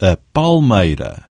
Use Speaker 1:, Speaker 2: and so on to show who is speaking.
Speaker 1: a palmeira.